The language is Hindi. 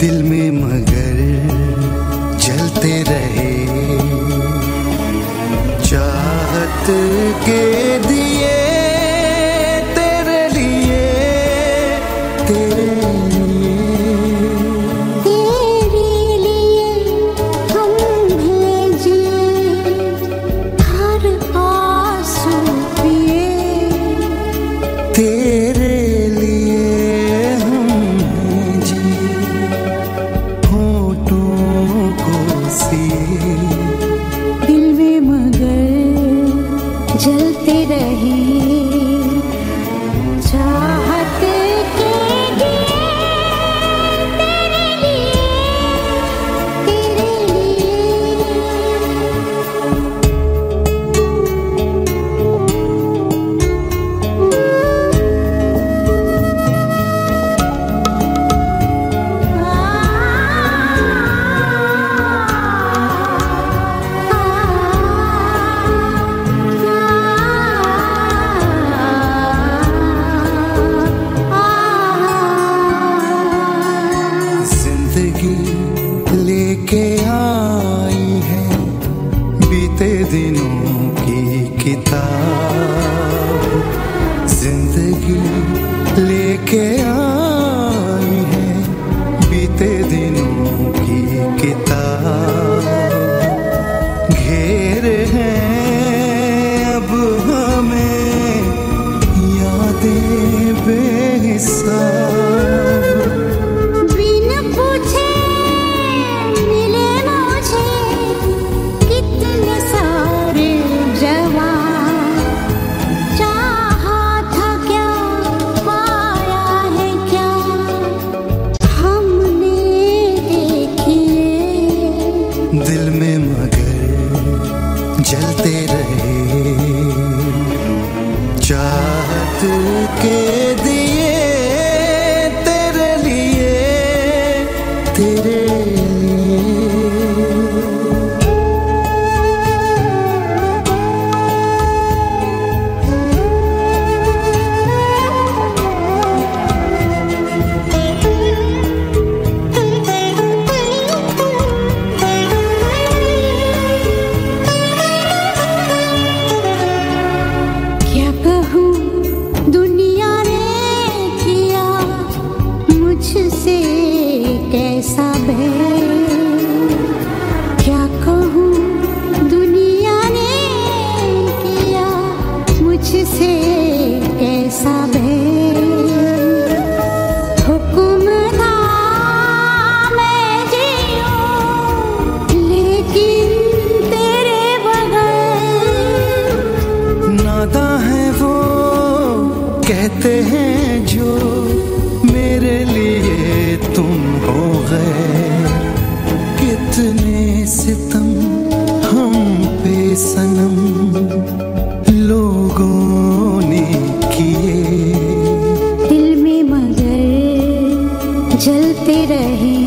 दिल में मगर जलते रहे। चाहत के दिए दिनों की किताब ज़िंदगी लेके आई है। बीते दिनों की किताब घेर है। अब हमें यादें बेहिसाब दिल में मगर जलते रहे। चाहत के दिए कहते हैं जो मेरे लिए तुम हो गए। कितने सितम हम पे सनम लोगों ने किए। दिल में जलते रहे